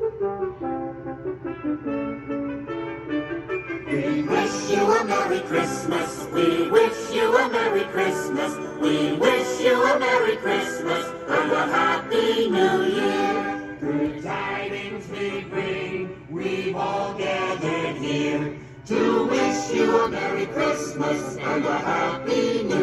We wish you a Merry Christmas. We wish you a Merry Christmas. We wish you a Merry Christmas and a Happy New Year. Good tidings we bring. We've all gathered here to wish you a Merry Christmas and a Happy New Year.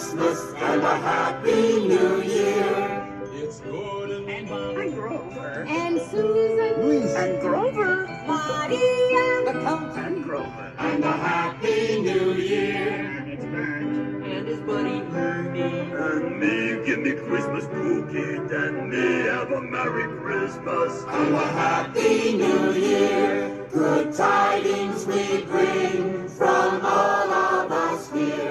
Christmas and a Happy New Year. It's Gordon and And Grover And Susan. Luis! and Grover Maria. the Count and Grover and a Happy New Year. And it's Bert and his buddy Ernie. and me. Give me Christmas cookie and me. Have a Merry Christmas. and a happy new year. Good tidings we